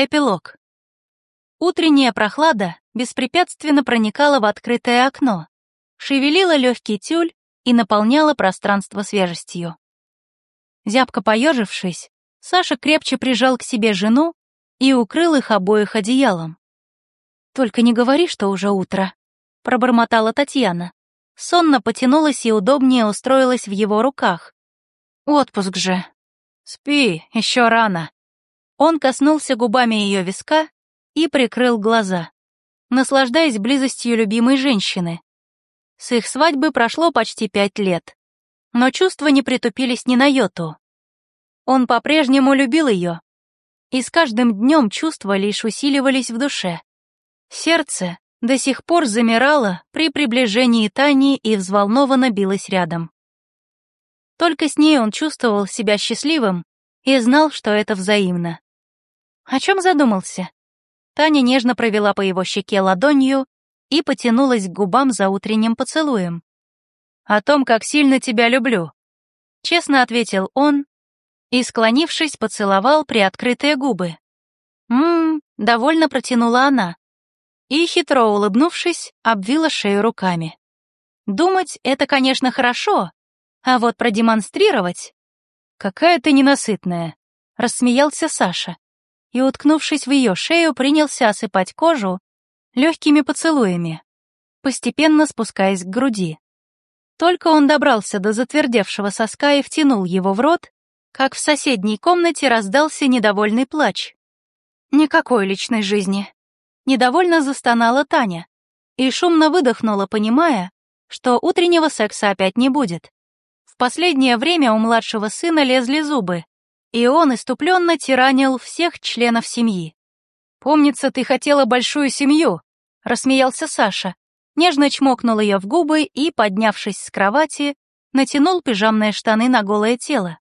Эпилог. Утренняя прохлада беспрепятственно проникала в открытое окно, шевелила легкий тюль и наполняла пространство свежестью. Зябко поежившись, Саша крепче прижал к себе жену и укрыл их обоих одеялом. «Только не говори, что уже утро», — пробормотала Татьяна. Сонно потянулась и удобнее устроилась в его руках. «Отпуск же». «Спи, еще рано», он коснулся губами ее виска и прикрыл глаза, наслаждаясь близостью любимой женщины. С их свадьбы прошло почти пять лет, но чувства не притупились ни на йоту. Он по-прежнему любил ее, и с каждым днем чувства лишь усиливались в душе. Сердце до сих пор замирало при приближении Тани и взволнованно билось рядом. Только с ней он чувствовал себя счастливым и знал, что это взаимно. О чем задумался? Таня нежно провела по его щеке ладонью и потянулась к губам за утренним поцелуем. «О том, как сильно тебя люблю», — честно ответил он и, склонившись, поцеловал приоткрытые губы. «Ммм», — довольно протянула она и, хитро улыбнувшись, обвила шею руками. «Думать — это, конечно, хорошо, а вот продемонстрировать...» «Какая ты ненасытная», — рассмеялся Саша и, уткнувшись в ее шею, принялся осыпать кожу легкими поцелуями, постепенно спускаясь к груди. Только он добрался до затвердевшего соска и втянул его в рот, как в соседней комнате раздался недовольный плач. Никакой личной жизни. Недовольно застонала Таня и шумно выдохнула, понимая, что утреннего секса опять не будет. В последнее время у младшего сына лезли зубы, и он иступленно тиранил всех членов семьи. «Помнится, ты хотела большую семью», — рассмеялся Саша, нежно чмокнул ее в губы и, поднявшись с кровати, натянул пижамные штаны на голое тело.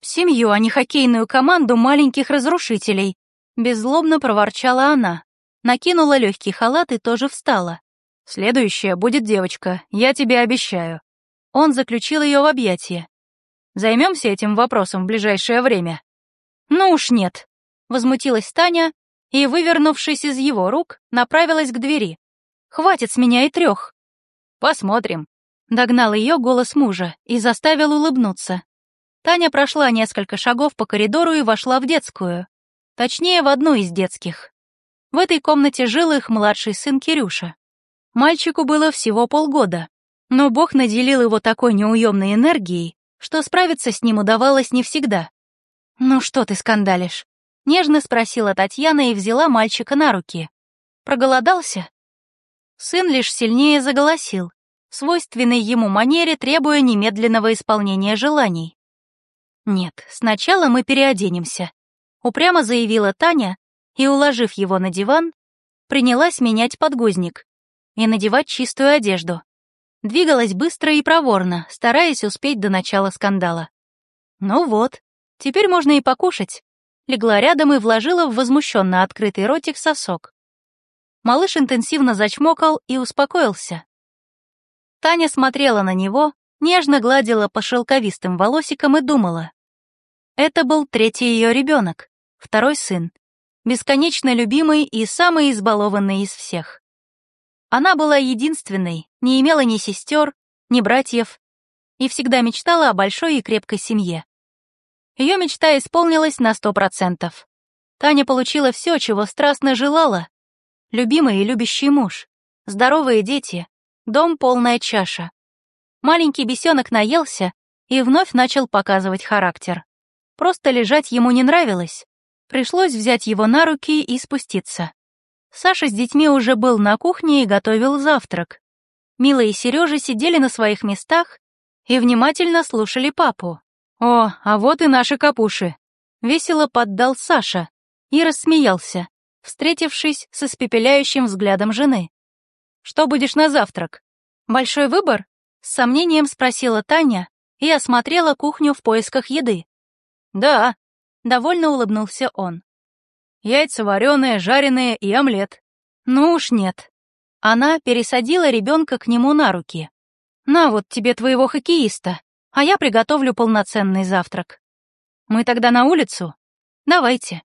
«Семью, а не хоккейную команду маленьких разрушителей», — беззлобно проворчала она, накинула легкий халат и тоже встала. «Следующая будет девочка, я тебе обещаю». Он заключил ее в объятия. Займемся этим вопросом в ближайшее время?» «Ну уж нет», — возмутилась Таня и, вывернувшись из его рук, направилась к двери. «Хватит с меня и трех». «Посмотрим», — догнал ее голос мужа и заставил улыбнуться. Таня прошла несколько шагов по коридору и вошла в детскую. Точнее, в одну из детских. В этой комнате жил их младший сын Кирюша. Мальчику было всего полгода, но Бог наделил его такой неуемной энергией, что справиться с ним удавалось не всегда. «Ну что ты скандалишь?» — нежно спросила Татьяна и взяла мальчика на руки. «Проголодался?» Сын лишь сильнее заголосил, свойственной ему манере требуя немедленного исполнения желаний. «Нет, сначала мы переоденемся», — упрямо заявила Таня и, уложив его на диван, принялась менять подгузник и надевать чистую одежду. Двигалась быстро и проворно, стараясь успеть до начала скандала. Ну вот, теперь можно и покушать. Легла рядом и вложила в возмущенно открытый ротик сосок. Малыш интенсивно зачмокал и успокоился. Таня смотрела на него, нежно гладила по шелковистым волосикам и думала. Это был третий ее ребенок, второй сын, бесконечно любимый и самый избалованный из всех. Она была единственной, не имела ни сестер, ни братьев и всегда мечтала о большой и крепкой семье. Ее мечта исполнилась на сто процентов. Таня получила все, чего страстно желала. Любимый и любящий муж, здоровые дети, дом полная чаша. Маленький бесенок наелся и вновь начал показывать характер. Просто лежать ему не нравилось. Пришлось взять его на руки и спуститься. Саша с детьми уже был на кухне и готовил завтрак. Мила и Сережа сидели на своих местах и внимательно слушали папу. «О, а вот и наши капуши!» — весело поддал Саша и рассмеялся, встретившись с испепеляющим взглядом жены. «Что будешь на завтрак?» «Большой выбор?» — с сомнением спросила Таня и осмотрела кухню в поисках еды. «Да», — довольно улыбнулся он. Яйца вареные, жареные и омлет. Ну уж нет. Она пересадила ребенка к нему на руки. На вот тебе твоего хоккеиста, а я приготовлю полноценный завтрак. Мы тогда на улицу? Давайте.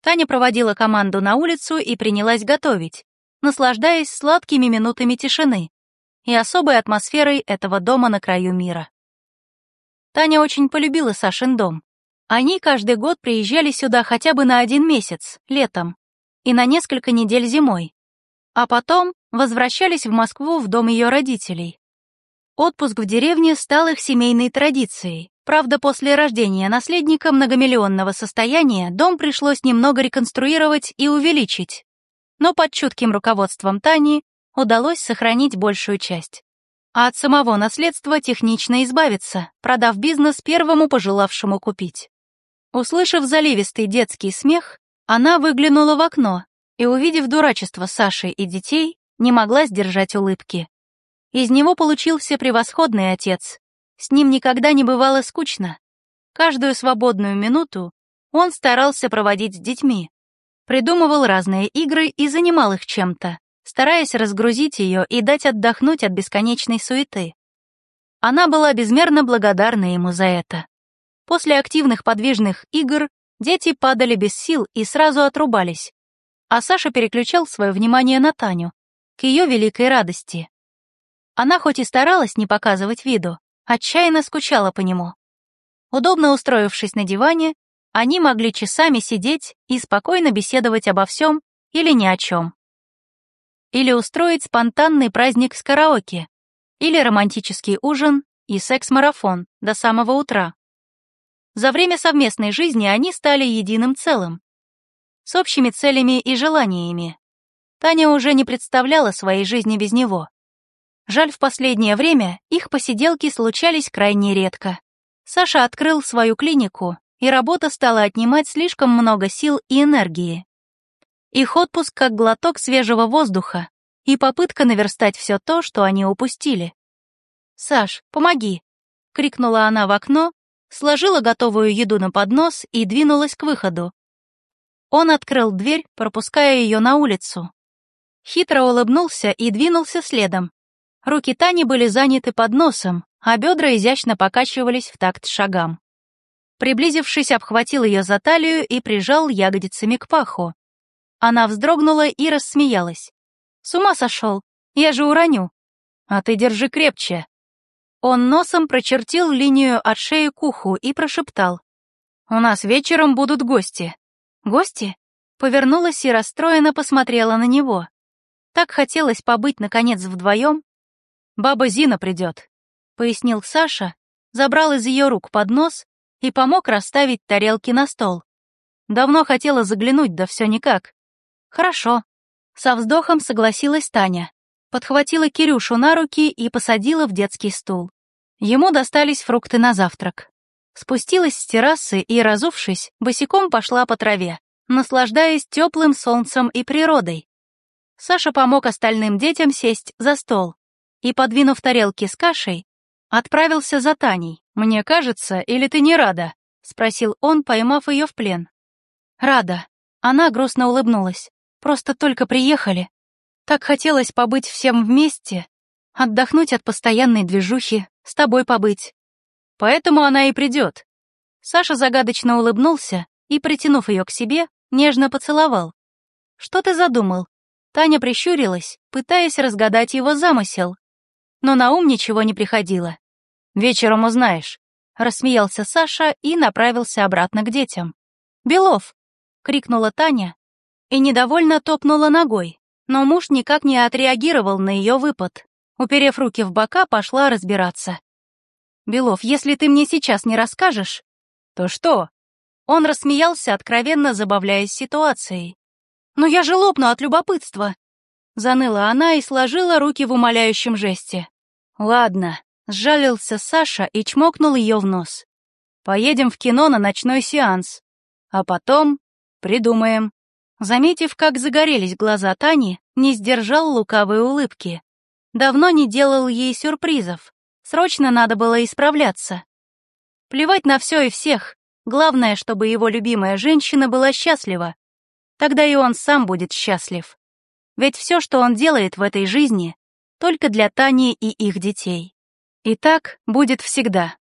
Таня проводила команду на улицу и принялась готовить, наслаждаясь сладкими минутами тишины и особой атмосферой этого дома на краю мира. Таня очень полюбила Сашин дом. Они каждый год приезжали сюда хотя бы на один месяц, летом, и на несколько недель зимой, а потом возвращались в Москву в дом ее родителей. Отпуск в деревне стал их семейной традицией. Правда, после рождения наследника многомиллионного состояния дом пришлось немного реконструировать и увеличить. Но под чутким руководством Тани удалось сохранить большую часть. А от самого наследства технично избавиться, продав бизнес первому пожелавшему купить. Услышав заливистый детский смех, она выглянула в окно и, увидев дурачество Саши и детей, не могла сдержать улыбки. Из него получился превосходный отец. С ним никогда не бывало скучно. Каждую свободную минуту он старался проводить с детьми, придумывал разные игры и занимал их чем-то, стараясь разгрузить ее и дать отдохнуть от бесконечной суеты. Она была безмерно благодарна ему за это. После активных подвижных игр дети падали без сил и сразу отрубались, а Саша переключал свое внимание на Таню, к ее великой радости. Она хоть и старалась не показывать виду, отчаянно скучала по нему. Удобно устроившись на диване, они могли часами сидеть и спокойно беседовать обо всем или ни о чем. Или устроить спонтанный праздник с караоке, или романтический ужин и секс-марафон до самого утра. За время совместной жизни они стали единым целым, с общими целями и желаниями. Таня уже не представляла своей жизни без него. Жаль, в последнее время их посиделки случались крайне редко. Саша открыл свою клинику, и работа стала отнимать слишком много сил и энергии. Их отпуск как глоток свежего воздуха и попытка наверстать все то, что они упустили. «Саш, помоги!» — крикнула она в окно, сложила готовую еду на поднос и двинулась к выходу. Он открыл дверь, пропуская ее на улицу. Хитро улыбнулся и двинулся следом, Руки Тани были заняты подносом, а бедра изящно покачивались в такт шагам. Приблизившись, обхватил ее за талию и прижал ягодицами к паху. Она вздрогнула и рассмеялась. «С ума сошел! Я же уроню!» «А ты держи крепче!» Он носом прочертил линию от шеи к уху и прошептал. «У нас вечером будут гости». «Гости?» Повернулась и расстроенно посмотрела на него. Так хотелось побыть, наконец, вдвоем, Баба Зина придет», — пояснил Саша, забрал из ее рук поднос и помог расставить тарелки на стол. Давно хотела заглянуть, да все никак. «Хорошо», — со вздохом согласилась Таня. Подхватила Кирюшу на руки и посадила в детский стул. Ему достались фрукты на завтрак. Спустилась с террасы и, разувшись, босиком пошла по траве, наслаждаясь теплым солнцем и природой. Саша помог остальным детям сесть за стол, и, подвинув тарелки с кашей, отправился за Таней. «Мне кажется, или ты не рада?» — спросил он, поймав ее в плен. «Рада». Она грустно улыбнулась. «Просто только приехали. Так хотелось побыть всем вместе, отдохнуть от постоянной движухи, с тобой побыть. Поэтому она и придет». Саша загадочно улыбнулся и, притянув ее к себе, нежно поцеловал. «Что ты задумал?» Таня прищурилась, пытаясь разгадать его замысел но на ум ничего не приходило. «Вечером узнаешь», — рассмеялся Саша и направился обратно к детям. «Белов!» — крикнула Таня и недовольно топнула ногой, но муж никак не отреагировал на ее выпад. Уперев руки в бока, пошла разбираться. «Белов, если ты мне сейчас не расскажешь...» «То что?» Он рассмеялся, откровенно забавляясь ситуацией. «Ну я же лопну от любопытства!» Заныла она и сложила руки в умоляющем жесте. «Ладно», — сжалился Саша и чмокнул ее в нос. «Поедем в кино на ночной сеанс. А потом придумаем». Заметив, как загорелись глаза Тани, не сдержал лукавой улыбки. Давно не делал ей сюрпризов. Срочно надо было исправляться. Плевать на все и всех. Главное, чтобы его любимая женщина была счастлива. Тогда и он сам будет счастлив. Ведь все, что он делает в этой жизни, только для Тани и их детей. И так будет всегда.